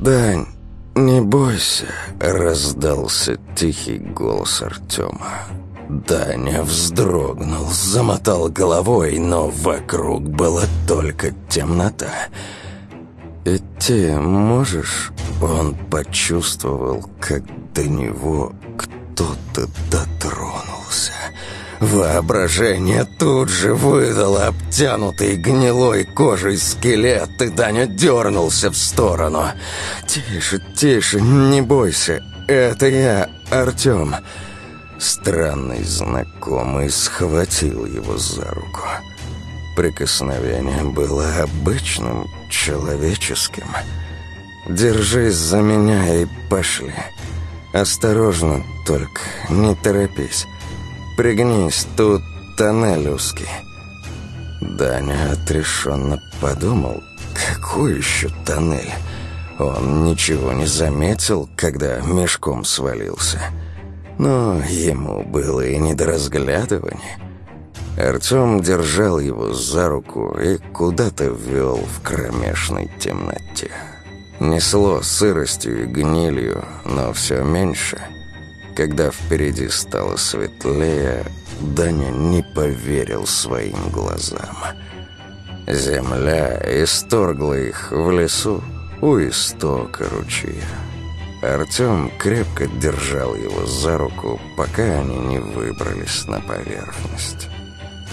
«Дань, не бойся», — раздался тихий голос Артема. Даня вздрогнул, замотал головой, но вокруг была только темнота. «Идти можешь?» Он почувствовал, как до него кто-то дотронулся. Воображение тут же выдало обтянутый гнилой кожей скелет, и Даня дернулся в сторону. «Тише, тише, не бойся, это я, Артем». Странный знакомый схватил его за руку. Прикосновение было обычным, человеческим. «Держись за меня и пошли. Осторожно только, не торопись. Пригнись, тут тоннель узкий». Даня отрешенно подумал, какой еще тоннель? Он ничего не заметил, когда мешком свалился. Но ему было и не до разглядывания. Артем держал его за руку и куда-то вел в кромешной темноте. Несло сыростью и гнилью, но все меньше. Когда впереди стало светлее, Даня не поверил своим глазам. Земля исторгла их в лесу у истока ручья. Артем крепко держал его за руку, пока они не выбрались на поверхность.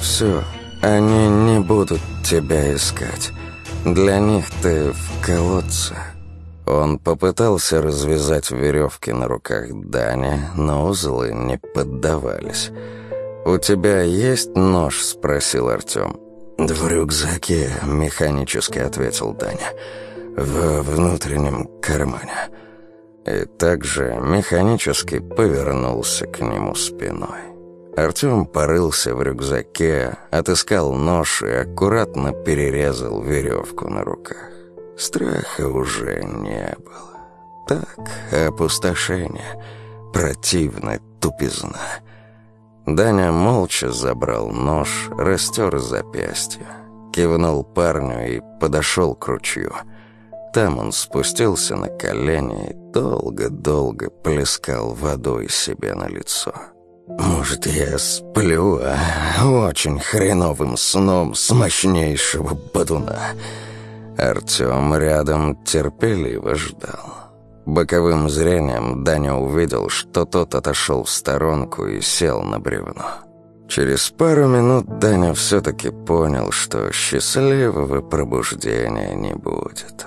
«Все, они не будут тебя искать. Для них ты в колодце». Он попытался развязать веревки на руках Дани, но узлы не поддавались. «У тебя есть нож?» — спросил Артем. «В рюкзаке», — механически ответил Даня. «В внутреннем кармане» и также механически повернулся к нему спиной. Артем порылся в рюкзаке, отыскал нож и аккуратно перерезал веревку на руках. Страха уже не было. Так, опустошение, противная тупизна. Даня молча забрал нож, растер запястье, кивнул парню и подошел к ручью – там он спустился на колени и долго-долго плескал водой себе на лицо. «Может, я сплю, а очень хреновым сном с мощнейшего бодуна». Артем рядом терпеливо ждал. Боковым зрением Даня увидел, что тот отошел в сторонку и сел на бревно. Через пару минут Даня все-таки понял, что счастливого пробуждения не будет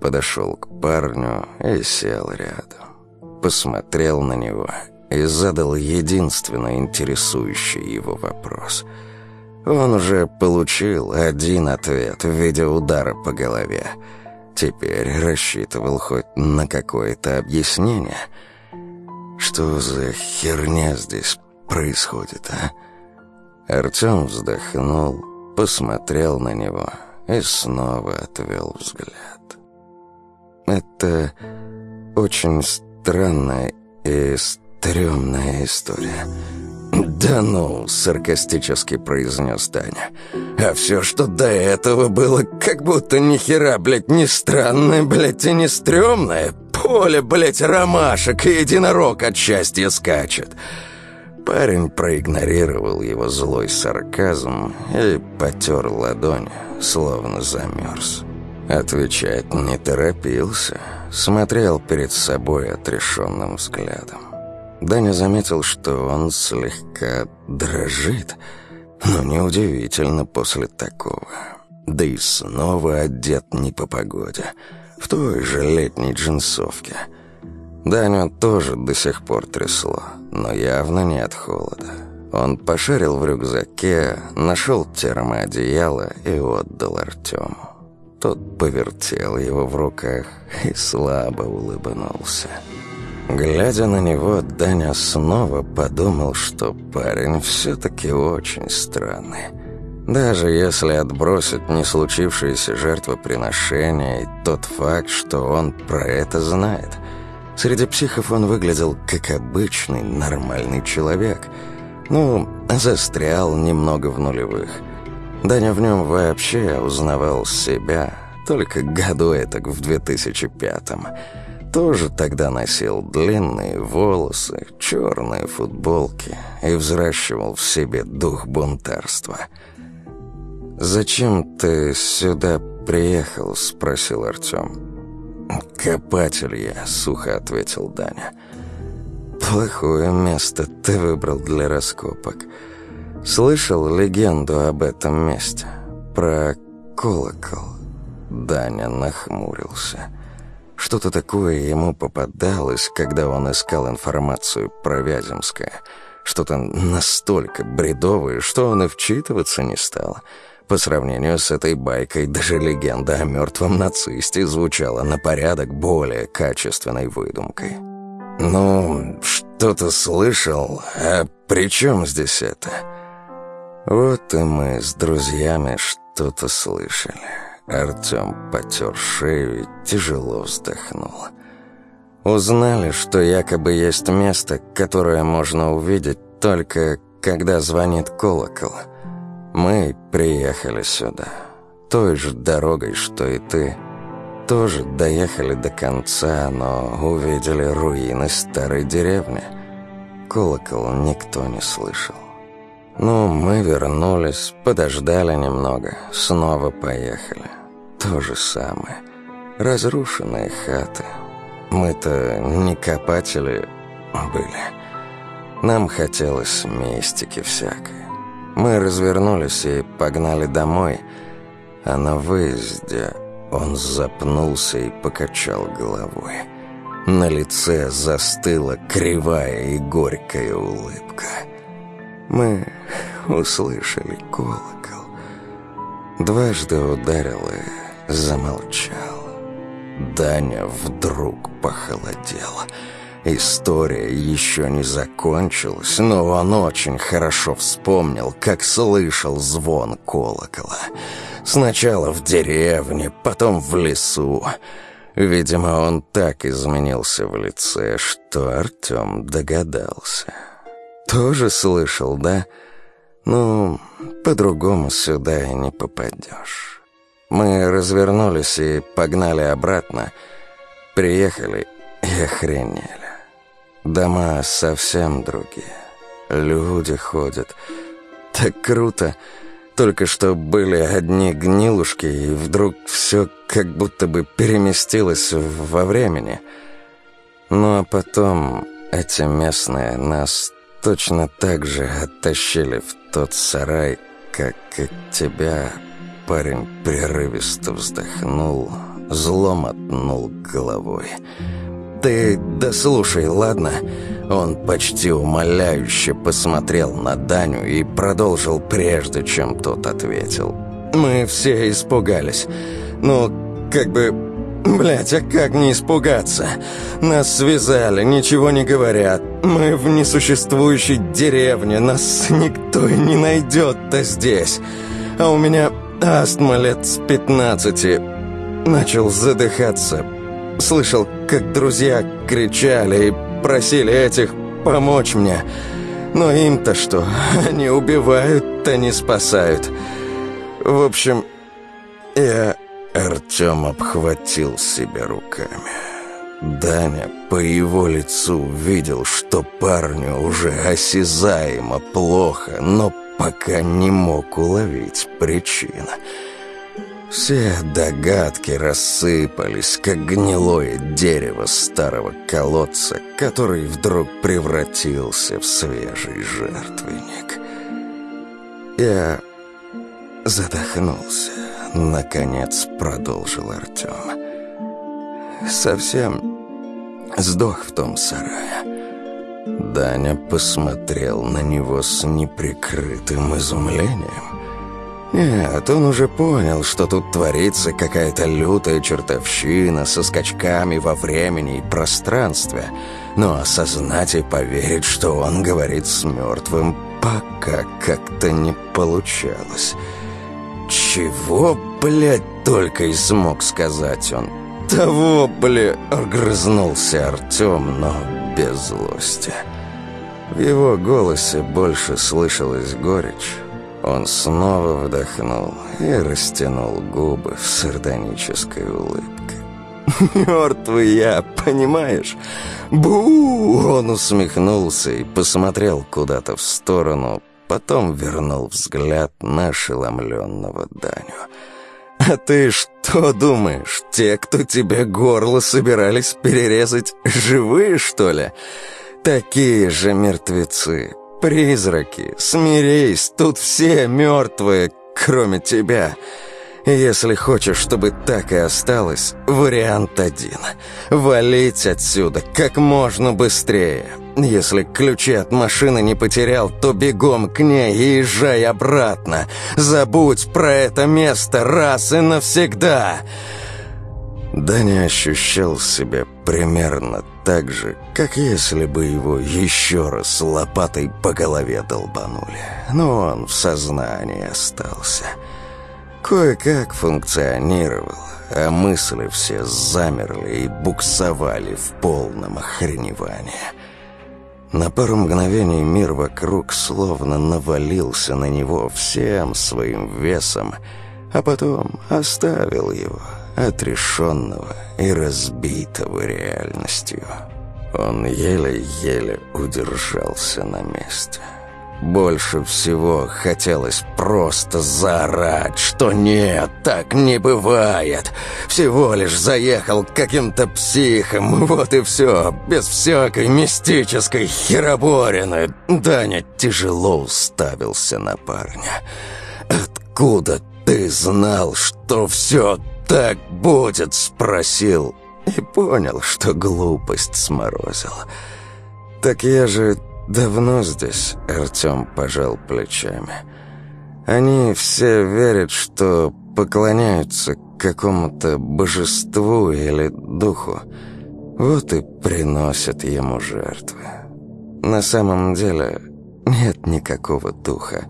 подошел к парню и сел рядом. Посмотрел на него и задал единственный интересующий его вопрос. Он уже получил один ответ в виде удара по голове. Теперь рассчитывал хоть на какое-то объяснение. Что за херня здесь происходит, а? Артем вздохнул, посмотрел на него и снова отвел взгляд. Это очень странная и стрёмная история. «Да ну!» — саркастически произнес Таня. «А все, что до этого было, как будто ни хера, блядь, не странное, блядь, и не стрёмное. Поле, блядь, ромашек и единорог от счастья скачет». Парень проигнорировал его злой сарказм и потер ладонь, словно замерз. Отвечать не торопился, смотрел перед собой отрешенным взглядом. Даня заметил, что он слегка дрожит, но неудивительно после такого. Да и снова одет не по погоде, в той же летней джинсовке. Даню тоже до сих пор трясло, но явно не от холода. Он пошарил в рюкзаке, нашел термоодеяло и отдал Артему. Тот повертел его в руках и слабо улыбнулся. Глядя на него, Даня снова подумал, что парень все-таки очень странный. Даже если отбросить не случившееся жертвоприношение и тот факт, что он про это знает. Среди психов он выглядел как обычный, нормальный человек. Ну, застрял немного в нулевых – Даня в нем вообще узнавал себя, только году этак в 2005-м. Тоже тогда носил длинные волосы, черные футболки и взращивал в себе дух бунтарства. «Зачем ты сюда приехал?» — спросил Артем. «Копатель я», — сухо ответил Даня. «Плохое место ты выбрал для раскопок. Слышал легенду об этом месте? Про колокол?» Даня нахмурился. Что-то такое ему попадалось, когда он искал информацию про Вяземское. Что-то настолько бредовое, что он и вчитываться не стал. По сравнению с этой байкой, даже легенда о мертвом нацисте звучала на порядок более качественной выдумкой. «Ну, что-то слышал, а при чем здесь это?» «Вот и мы с друзьями что-то слышали». Артем потер шею и тяжело вздохнул. Узнали, что якобы есть место, которое можно увидеть только когда звонит колокол. Мы приехали сюда, той же дорогой, что и ты. Тоже доехали до конца, но увидели руины старой деревни. Колокол никто не слышал. Ну, мы вернулись, подождали немного, снова поехали. То же самое. Разрушенные хаты. Мы-то не копатели были. Нам хотелось мистики всякой. Мы развернулись и погнали домой, а на выезде он запнулся и покачал головой. На лице застыла кривая и горькая улыбка. Мы услышали колокол. Дважды ударил и замолчал. Даня вдруг похолодел. История еще не закончилась, но он очень хорошо вспомнил, как слышал звон колокола. Сначала в деревне, потом в лесу. Видимо, он так изменился в лице, что Артем догадался. «Тоже слышал, да? Ну, по-другому сюда и не попадешь». Мы развернулись и погнали обратно. Приехали и охренели. Дома совсем другие. Люди ходят. Так круто. Только что были одни гнилушки, и вдруг все как будто бы переместилось во времени. Ну а потом эти местные нас точно так же оттащили в тот сарай, как и тебя Парень прерывисто вздохнул, зло мотнул головой. «Ты дослушай, ладно?» Он почти умоляюще посмотрел на Даню и продолжил прежде, чем тот ответил. «Мы все испугались. Ну, как бы... Блять, а как не испугаться? Нас связали, ничего не говорят. Мы в несуществующей деревне, нас никто и не найдет-то здесь. А у меня Астма лет с пятнадцати. Начал задыхаться. Слышал, как друзья кричали и просили этих помочь мне. Но им-то что? Они убивают, а не спасают. В общем, я... Артем обхватил себя руками. Даня по его лицу видел, что парню уже осязаемо плохо, но пока не мог уловить причин. Все догадки рассыпались, как гнилое дерево старого колодца, который вдруг превратился в свежий жертвенник. Я задохнулся. Наконец продолжил Артем. Совсем сдох в том сарае. Даня посмотрел на него с неприкрытым изумлением. Нет, он уже понял, что тут творится какая-то лютая чертовщина со скачками во времени и пространстве, но осознать и поверить, что он говорит с мертвым, пока как-то не получалось. «Чего, блядь, только и смог сказать он?» «Того, бля...» — огрызнулся Артем, но без злости. В его голосе больше слышалась горечь. Он снова вдохнул и растянул губы в сардонической улыбке. «Мертвый я, понимаешь? Бу!» Он усмехнулся и посмотрел куда-то в сторону, потом вернул взгляд на ошеломленного Даню. «А ты что думаешь, те, кто тебе горло собирались перерезать, живые, что ли? Такие же мертвецы, призраки, смирись, тут все мертвые, кроме тебя». Если хочешь, чтобы так и осталось, вариант один. Валить отсюда как можно быстрее. Если ключи от машины не потерял, то бегом к ней и езжай обратно. Забудь про это место раз и навсегда. Даня ощущал себя примерно так же, как если бы его еще раз лопатой по голове долбанули. Но он в сознании остался. Кое-как функционировал, а мысли все замерли и буксовали в полном охреневании. На пару мгновений мир вокруг словно навалился на него всем своим весом, а потом оставил его, отрешенного и разбитого реальностью. Он еле-еле удержался на месте. Больше всего хотелось просто заорать, что нет, так не бывает. Всего лишь заехал каким-то психом, вот и все, без всякой мистической хероборины. Даня тяжело уставился на парня. «Откуда ты знал, что все так будет?» — спросил. И понял, что глупость сморозил. «Так я же «Давно здесь?» — Артем пожал плечами. «Они все верят, что поклоняются какому-то божеству или духу. Вот и приносят ему жертвы. На самом деле нет никакого духа».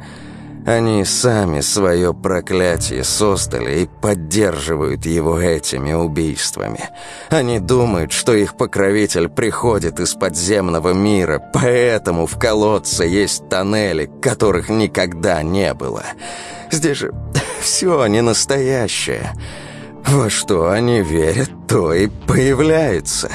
Они сами свое проклятие создали и поддерживают его этими убийствами. Они думают, что их покровитель приходит из подземного мира, поэтому в колодце есть тоннели, которых никогда не было. Здесь же все не настоящее. Во что они верят, то и появляется.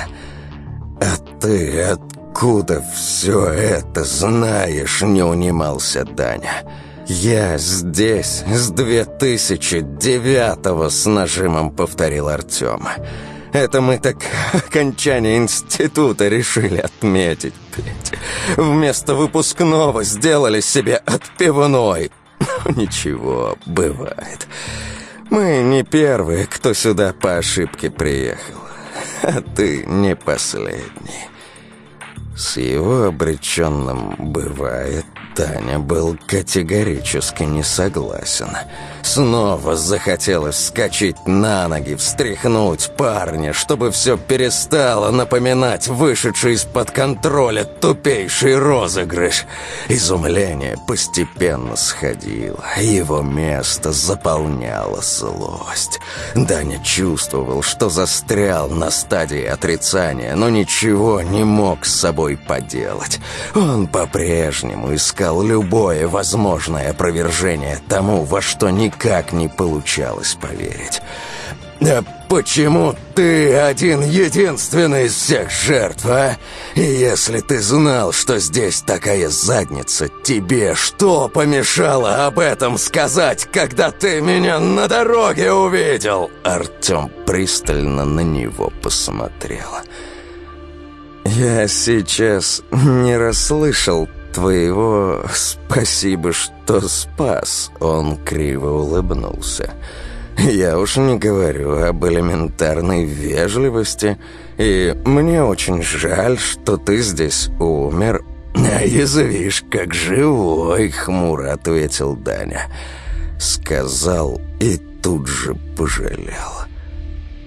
А ты откуда все это знаешь, не унимался Даня. «Я здесь с 2009-го», — с нажимом повторил Артем. «Это мы так окончание института решили отметить, блядь. Вместо выпускного сделали себе отпивной. Ну, ничего, бывает. Мы не первые, кто сюда по ошибке приехал, а ты не последний». С его обреченным «бывает» Таня был категорически не согласен. Снова захотелось вскочить на ноги, встряхнуть парня, чтобы все перестало напоминать вышедший из-под контроля тупейший розыгрыш. Изумление постепенно сходило, его место заполняла злость. Даня чувствовал, что застрял на стадии отрицания, но ничего не мог с собой поделать. Он по-прежнему искал искал любое возможное опровержение тому, во что никак не получалось поверить. «А почему ты один единственный из всех жертв, а? И если ты знал, что здесь такая задница, тебе что помешало об этом сказать, когда ты меня на дороге увидел?» Артем пристально на него посмотрел. «Я сейчас не расслышал твоего спасибо, что спас», — он криво улыбнулся. «Я уж не говорю об элементарной вежливости, и мне очень жаль, что ты здесь умер». «А язвишь, как живой», — хмуро ответил Даня. Сказал и тут же пожалел.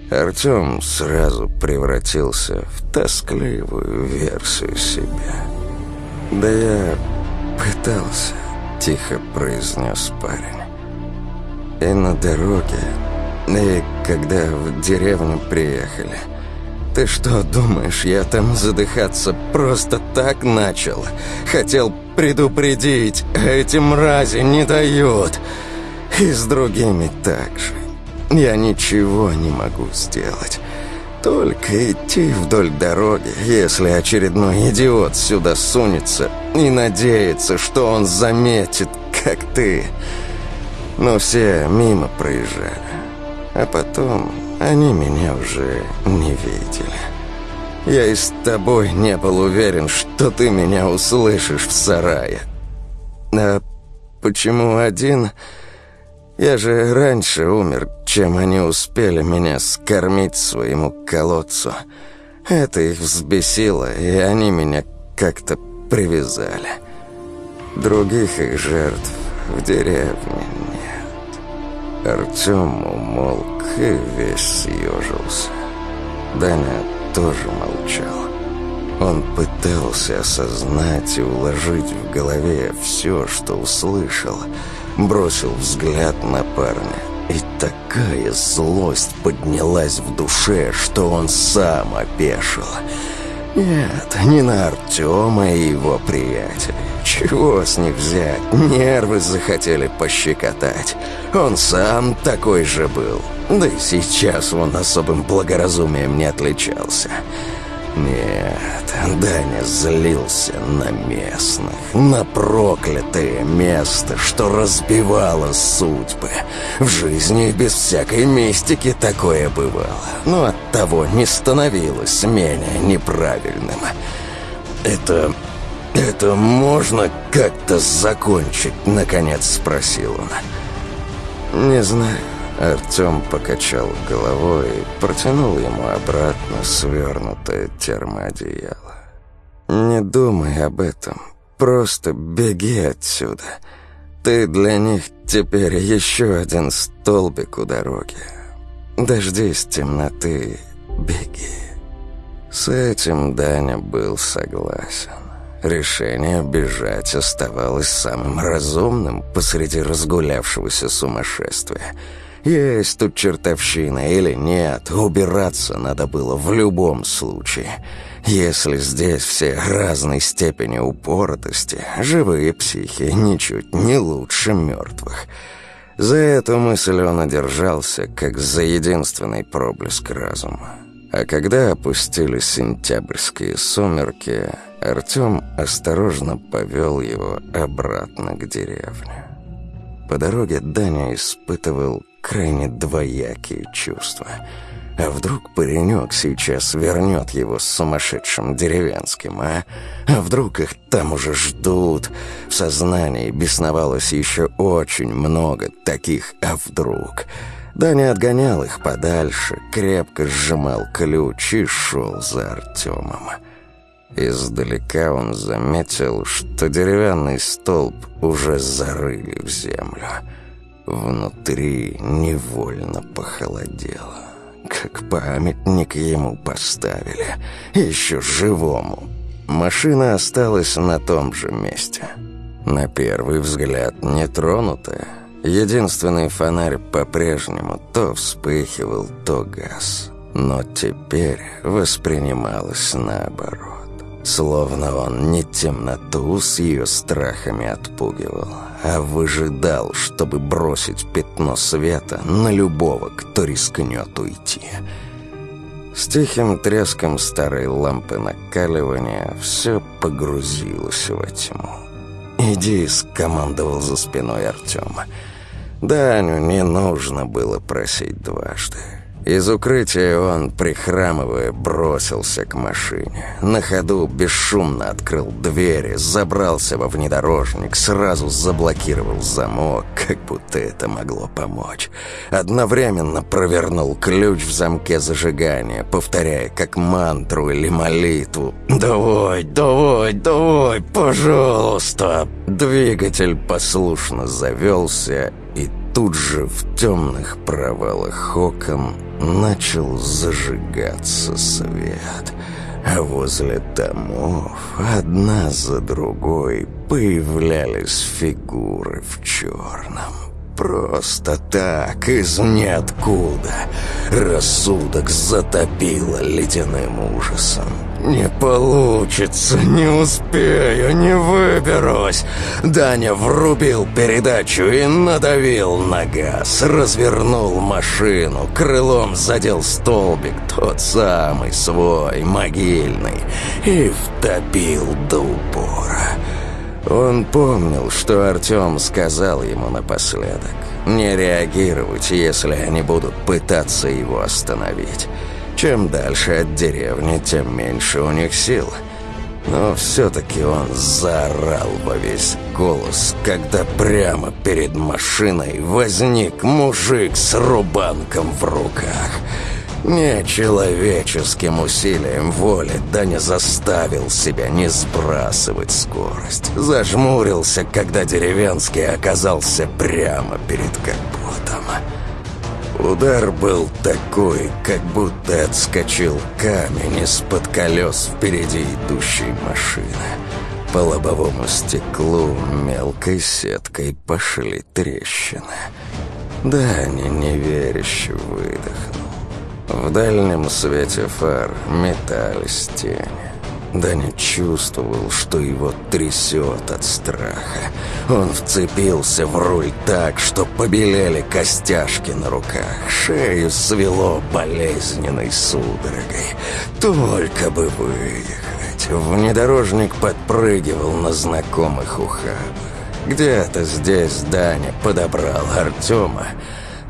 Артем сразу превратился в тоскливую версию себя. «Да я пытался», — тихо произнес парень. «И на дороге, и когда в деревню приехали. Ты что думаешь, я там задыхаться просто так начал? Хотел предупредить, а эти мрази не дают. И с другими так же. Я ничего не могу сделать. Только идти вдоль дороги, если очередной идиот сюда сунется и надеется, что он заметит, как ты. Но все мимо проезжали. А потом они меня уже не видели. Я и с тобой не был уверен, что ты меня услышишь в сарае. А почему один... Я же раньше умер, чем они успели меня скормить своему колодцу. Это их взбесило, и они меня как-то привязали. Других их жертв в деревне нет. Артем умолк и весь съежился. Даня тоже молчал. Он пытался осознать и уложить в голове все, что услышал — бросил взгляд на парня. И такая злость поднялась в душе, что он сам опешил. Нет, не на Артема и его приятелей. Чего с них взять? Нервы захотели пощекотать. Он сам такой же был. Да и сейчас он особым благоразумием не отличался. Нет, Даня злился на местных, на проклятое место, что разбивало судьбы. В жизни без всякой мистики такое бывало, но оттого не становилось менее неправильным. Это... это можно как-то закончить, наконец спросил он. Не знаю. Артем покачал головой и протянул ему обратно свернутое термоодеяло. «Не думай об этом. Просто беги отсюда. Ты для них теперь еще один столбик у дороги. Дождись темноты, беги». С этим Даня был согласен. Решение бежать оставалось самым разумным посреди разгулявшегося сумасшествия – есть тут чертовщина или нет, убираться надо было в любом случае. Если здесь все разной степени упоротости, живые психи ничуть не лучше мертвых. За эту мысль он одержался, как за единственный проблеск разума. А когда опустились сентябрьские сумерки, Артем осторожно повел его обратно к деревне. По дороге Даня испытывал крайне двоякие чувства. А вдруг паренек сейчас вернет его с сумасшедшим деревенским, а? А вдруг их там уже ждут? В сознании бесновалось еще очень много таких «а вдруг?». Даня отгонял их подальше, крепко сжимал ключ и шел за Артемом. Издалека он заметил, что деревянный столб уже зарыли в землю — Внутри невольно похолодело. Как памятник ему поставили. Еще живому. Машина осталась на том же месте. На первый взгляд нетронутая. Единственный фонарь по-прежнему то вспыхивал, то газ. Но теперь воспринималось наоборот. Словно он не темноту с ее страхами отпугивал, а выжидал, чтобы бросить пятно света на любого, кто рискнет уйти. С тихим треском старой лампы накаливания все погрузилось во тьму. «Иди», — скомандовал за спиной Артема. Даню не нужно было просить дважды. Из укрытия он, прихрамывая, бросился к машине. На ходу бесшумно открыл двери, забрался во внедорожник, сразу заблокировал замок, как будто это могло помочь. Одновременно провернул ключ в замке зажигания, повторяя как мантру или молитву «Давай, давай, давай, пожалуйста!» Двигатель послушно завелся, и тут же в темных провалах окон начал зажигаться свет, а возле домов одна за другой появлялись фигуры в черном. Просто так, из ниоткуда. Рассудок затопило ледяным ужасом. «Не получится, не успею, не выберусь!» Даня врубил передачу и надавил на газ, развернул машину, крылом задел столбик, тот самый свой, могильный, и втопил до упора. Он помнил, что Артем сказал ему напоследок. Не реагировать, если они будут пытаться его остановить. Чем дальше от деревни, тем меньше у них сил. Но все-таки он заорал во весь голос, когда прямо перед машиной возник мужик с рубанком в руках – Нечеловеческим усилием воли Даня заставил себя не сбрасывать скорость. Зажмурился, когда деревенский оказался прямо перед капотом. Удар был такой, как будто отскочил камень из-под колес впереди идущей машины. По лобовому стеклу мелкой сеткой пошли трещины. Даня неверяще выдохнул. В дальнем свете фар метались тени. Даня чувствовал, что его трясет от страха. Он вцепился в руль так, что побелели костяшки на руках. Шею свело болезненной судорогой. Только бы выехать. Внедорожник подпрыгивал на знакомых ухабах. Где-то здесь Даня подобрал Артема,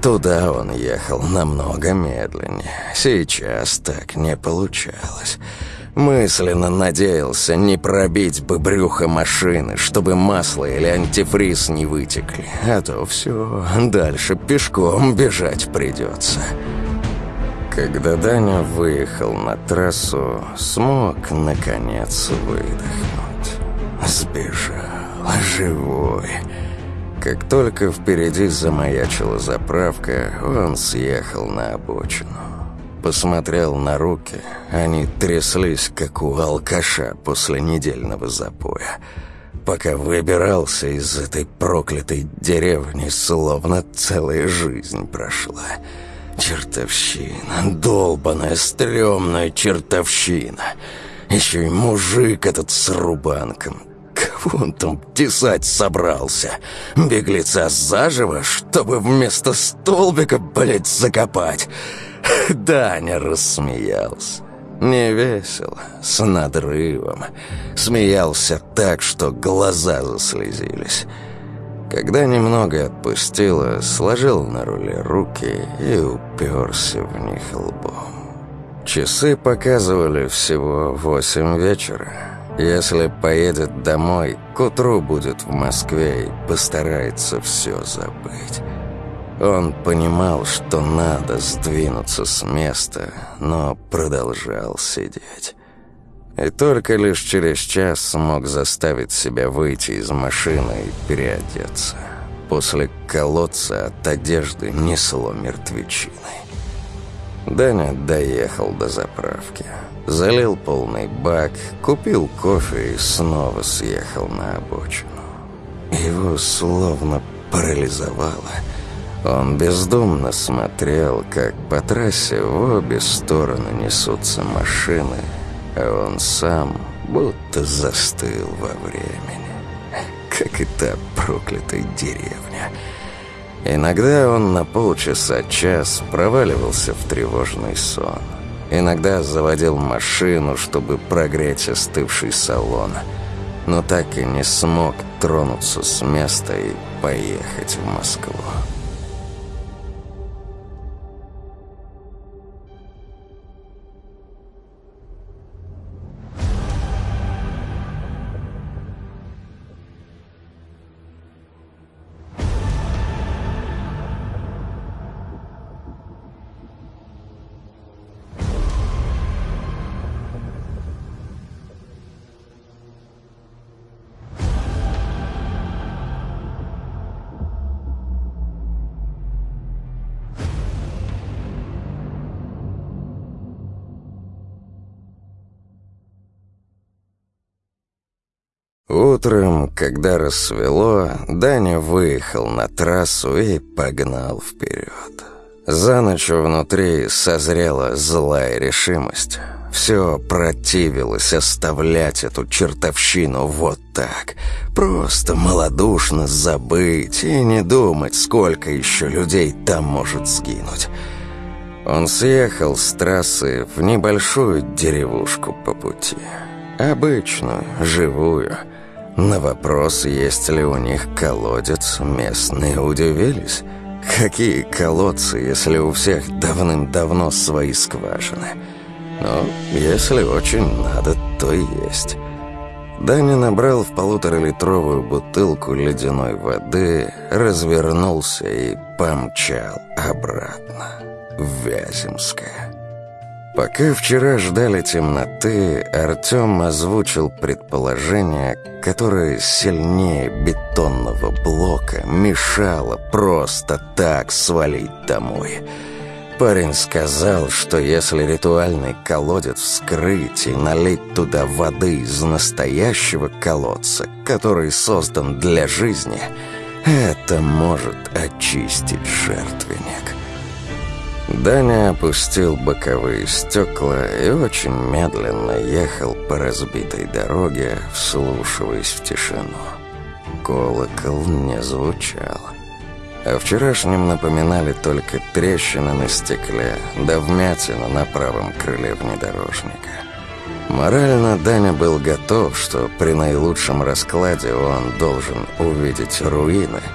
Туда он ехал намного медленнее. Сейчас так не получалось. Мысленно надеялся не пробить бы брюхо машины, чтобы масло или антифриз не вытекли. А то все, дальше пешком бежать придется. Когда Даня выехал на трассу, смог, наконец, выдохнуть. Сбежал, живой. Как только впереди замаячила заправка, он съехал на обочину. Посмотрел на руки, они тряслись, как у алкаша после недельного запоя. Пока выбирался из этой проклятой деревни, словно целая жизнь прошла. Чертовщина, долбаная, стрёмная чертовщина. Еще и мужик этот с рубанком, Кого он там тесать собрался? Беглеца заживо, чтобы вместо столбика, блядь, закопать? Даня рассмеялся. Не весело, с надрывом. Смеялся так, что глаза заслезились. Когда немного отпустило, сложил на руле руки и уперся в них лбом. Часы показывали всего восемь вечера. Если поедет домой, к утру будет в Москве и постарается все забыть. Он понимал, что надо сдвинуться с места, но продолжал сидеть. И только лишь через час смог заставить себя выйти из машины и переодеться. После колодца от одежды несло мертвечиной. Даня доехал до заправки. Залил полный бак, купил кофе и снова съехал на обочину. Его словно парализовало. Он бездумно смотрел, как по трассе в обе стороны несутся машины, а он сам будто застыл во времени. Как и та проклятая деревня. Иногда он на полчаса-час проваливался в тревожный сон. Иногда заводил машину, чтобы прогреть остывший салон. Но так и не смог тронуться с места и поехать в Москву. Утром, когда рассвело, Даня выехал на трассу и погнал вперед. За ночь внутри созрела злая решимость. Все противилось оставлять эту чертовщину вот так. Просто малодушно забыть и не думать, сколько еще людей там может сгинуть. Он съехал с трассы в небольшую деревушку по пути. Обычную, живую. На вопрос, есть ли у них колодец, местные удивились. Какие колодцы, если у всех давным-давно свои скважины? Но если очень надо, то есть. Даня набрал в полуторалитровую бутылку ледяной воды, развернулся и помчал обратно в Вяземское. Пока вчера ждали темноты, Артем озвучил предположение, которое сильнее бетонного блока мешало просто так свалить домой. Парень сказал, что если ритуальный колодец вскрыть и налить туда воды из настоящего колодца, который создан для жизни, это может очистить жертвенник. Даня опустил боковые стекла и очень медленно ехал по разбитой дороге, вслушиваясь в тишину. Колокол не звучал. О вчерашнем напоминали только трещины на стекле, да вмятина на правом крыле внедорожника. Морально Даня был готов, что при наилучшем раскладе он должен увидеть руины –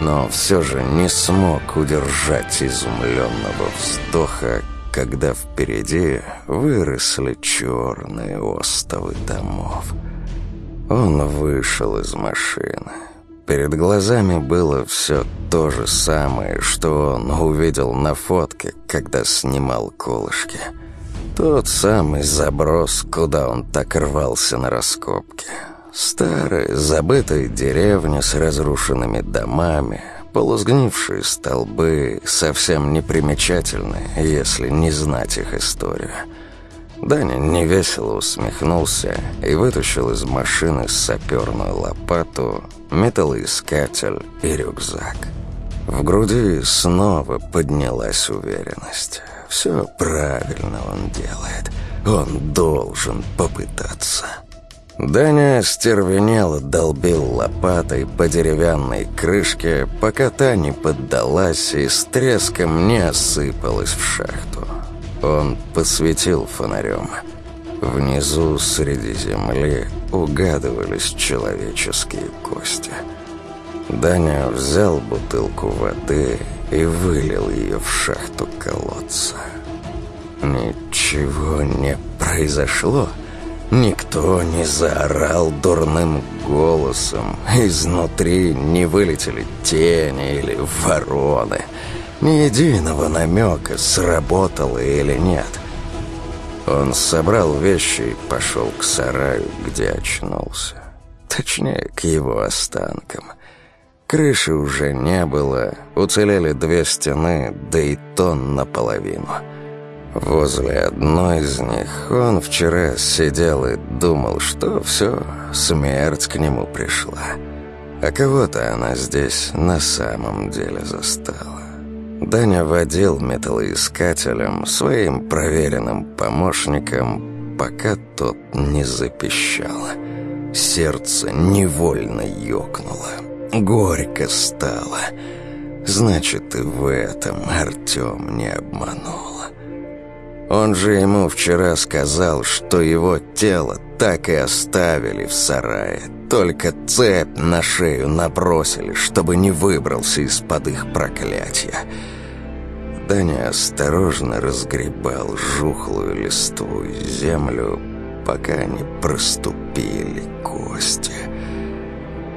но все же не смог удержать изумленного вздоха, когда впереди выросли черные остовы домов. Он вышел из машины. Перед глазами было все то же самое, что он увидел на фотке, когда снимал колышки. Тот самый заброс, куда он так рвался на раскопке. Старые, забытые деревни с разрушенными домами, полузгнившие столбы, совсем непримечательные, если не знать их историю. Даня невесело усмехнулся и вытащил из машины саперную лопату, металлоискатель и рюкзак. В груди снова поднялась уверенность. Все правильно он делает. Он должен попытаться. Даня стервенело долбил лопатой по деревянной крышке, пока та не поддалась и с треском не осыпалась в шахту. Он посветил фонарем. Внизу среди земли угадывались человеческие кости. Даня взял бутылку воды и вылил ее в шахту колодца. Ничего не произошло. Никто не заорал дурным голосом, изнутри не вылетели тени или вороны. Ни единого намека, сработало или нет. Он собрал вещи и пошел к сараю, где очнулся. Точнее, к его останкам. Крыши уже не было, уцелели две стены, да и тон наполовину — Возле одной из них он вчера сидел и думал, что все, смерть к нему пришла. А кого-то она здесь на самом деле застала. Даня водил металлоискателем, своим проверенным помощником, пока тот не запищал. Сердце невольно ёкнуло. Горько стало. Значит, и в этом Артем не обманул. Он же ему вчера сказал, что его тело так и оставили в сарае. Только цепь на шею набросили, чтобы не выбрался из-под их проклятия. Даня осторожно разгребал жухлую листву и землю, пока не проступили кости.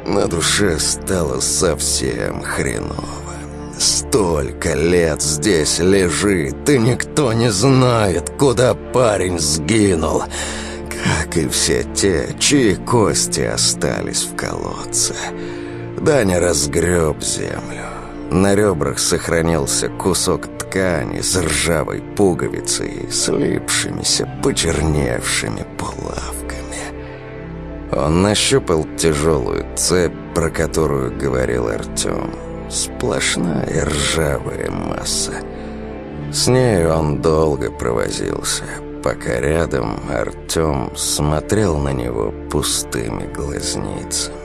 На душе стало совсем хреново. Столько лет здесь лежит, и никто не знает, куда парень сгинул. Как и все те, чьи кости остались в колодце. Даня разгреб землю. На ребрах сохранился кусок ткани с ржавой пуговицей, слипшимися, почерневшими булавками. Он нащупал тяжелую цепь, про которую говорил Артем. Сплошная ржавая масса. С ней он долго провозился, пока рядом Артем смотрел на него пустыми глазницами.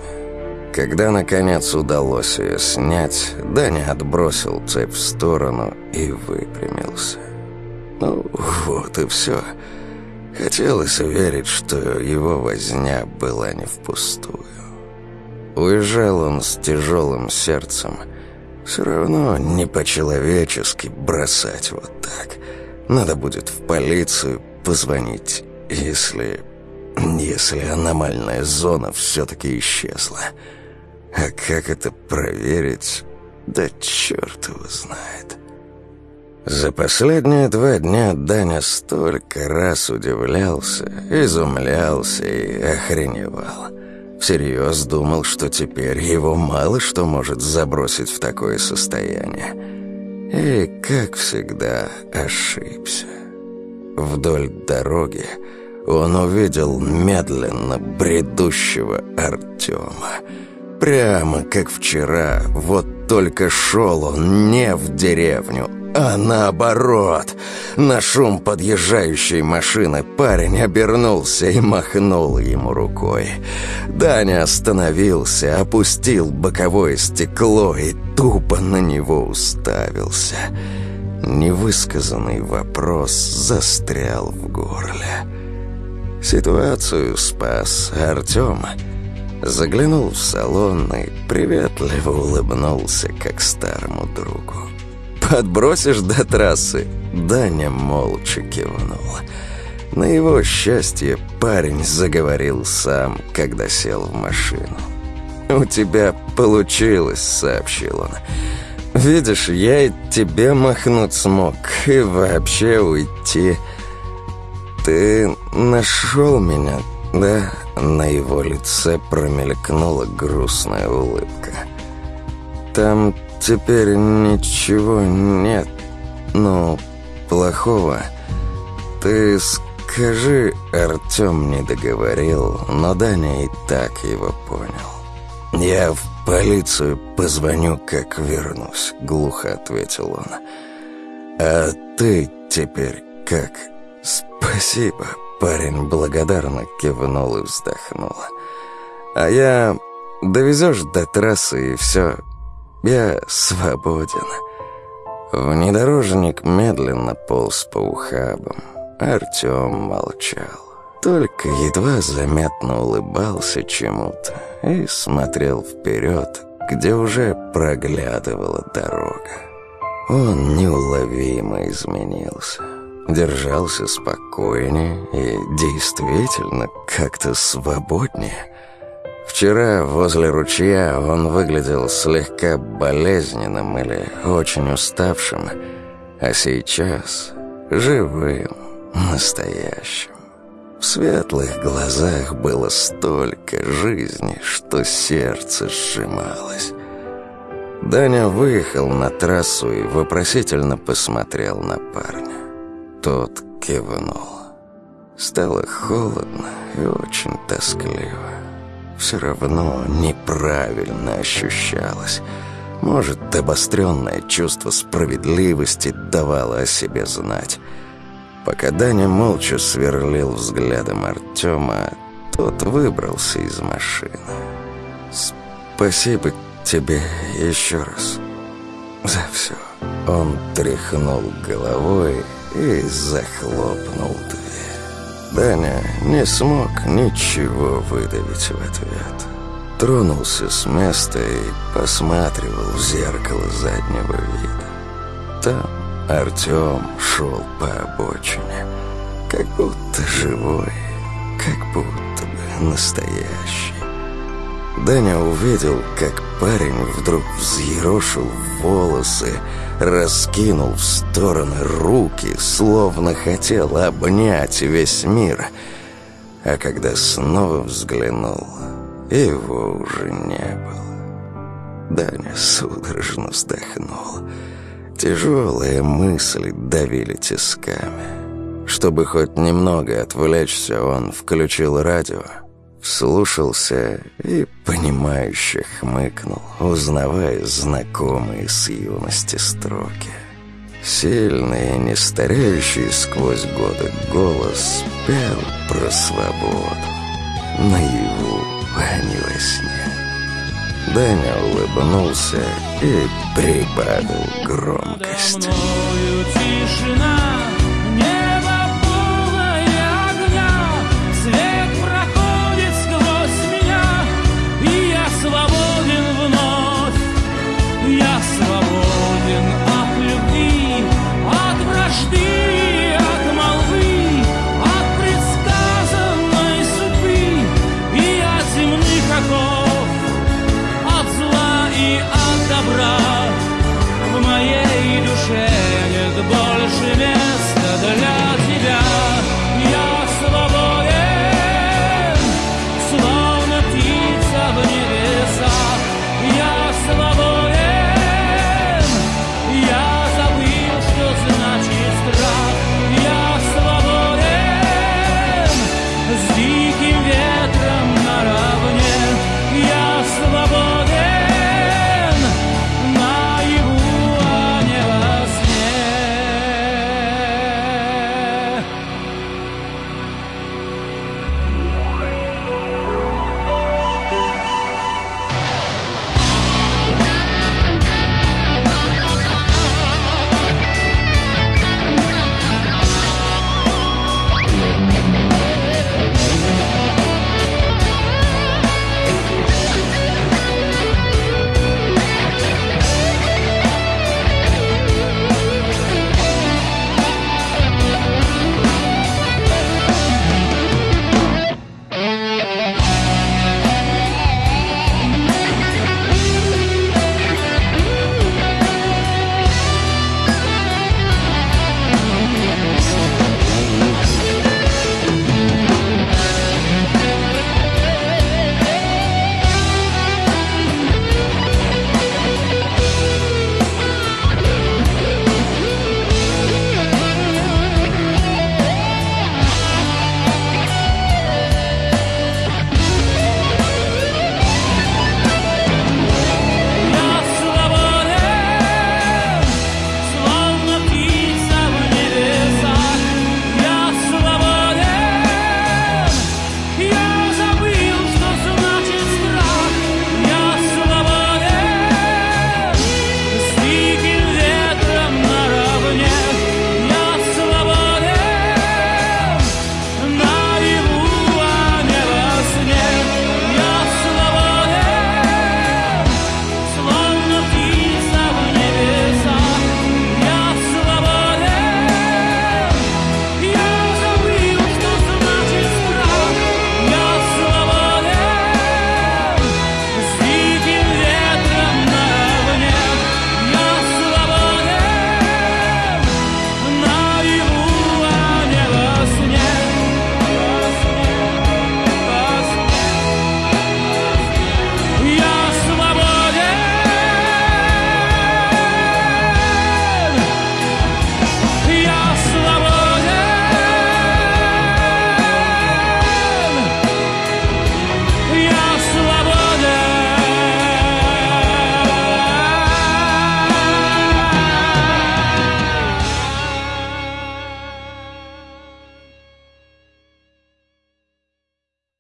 Когда, наконец, удалось ее снять, Даня отбросил цепь в сторону и выпрямился. Ну, вот и все. Хотелось верить, что его возня была не впустую. Уезжал он с тяжелым сердцем. Все равно не по-человечески бросать вот так. Надо будет в полицию позвонить, если... Если аномальная зона все-таки исчезла. А как это проверить? Да черт его знает. За последние два дня Даня столько раз удивлялся, изумлялся и охреневал. Всерьез думал, что теперь его мало что может забросить в такое состояние. И, как всегда, ошибся. Вдоль дороги он увидел медленно бредущего Артема. Прямо как вчера, вот только шел он не в деревню, а наоборот. На шум подъезжающей машины парень обернулся и махнул ему рукой. Даня остановился, опустил боковое стекло и тупо на него уставился. Невысказанный вопрос застрял в горле. Ситуацию спас Артем. Заглянул в салон и приветливо улыбнулся, как старому другу. «Подбросишь до трассы?» Даня молча кивнул. На его счастье парень заговорил сам, когда сел в машину. «У тебя получилось», — сообщил он. «Видишь, я и тебе махнуть смог, и вообще уйти. Ты нашел меня, да?» На его лице промелькнула грустная улыбка. «Там Теперь ничего нет, ну, плохого. Ты скажи, Артем не договорил, но Даня и так его понял. Я в полицию позвоню, как вернусь, глухо ответил он. А ты теперь как? Спасибо, парень благодарно кивнул и вздохнул. А я... Довезешь до трассы и все, я свободен. Внедорожник медленно полз по ухабам. Артем молчал. Только едва заметно улыбался чему-то и смотрел вперед, где уже проглядывала дорога. Он неуловимо изменился. Держался спокойнее и действительно как-то свободнее – Вчера возле ручья он выглядел слегка болезненным или очень уставшим, а сейчас живым, настоящим. В светлых глазах было столько жизни, что сердце сжималось. Даня выехал на трассу и вопросительно посмотрел на парня. Тот кивнул. Стало холодно и очень тоскливо все равно неправильно ощущалось. Может, обостренное чувство справедливости давало о себе знать. Пока Даня молча сверлил взглядом Артема, тот выбрался из машины. «Спасибо тебе еще раз за все». Он тряхнул головой и захлопнул дверь. Даня не смог ничего выдавить в ответ. Тронулся с места и посматривал в зеркало заднего вида. Там Артем шел по обочине, как будто живой, как будто бы настоящий. Даня увидел, как парень вдруг взъерошил волосы, раскинул в стороны руки, словно хотел обнять весь мир. А когда снова взглянул, его уже не было. Даня судорожно вздохнул. Тяжелые мысли давили тисками. Чтобы хоть немного отвлечься, он включил радио — Вслушался и, понимающе хмыкнул, узнавая знакомые с юности строки. Сильный не стареющий сквозь годы голос пел про свободу. Наяву, а не во сне. Даня улыбнулся и прибавил громкость. тишина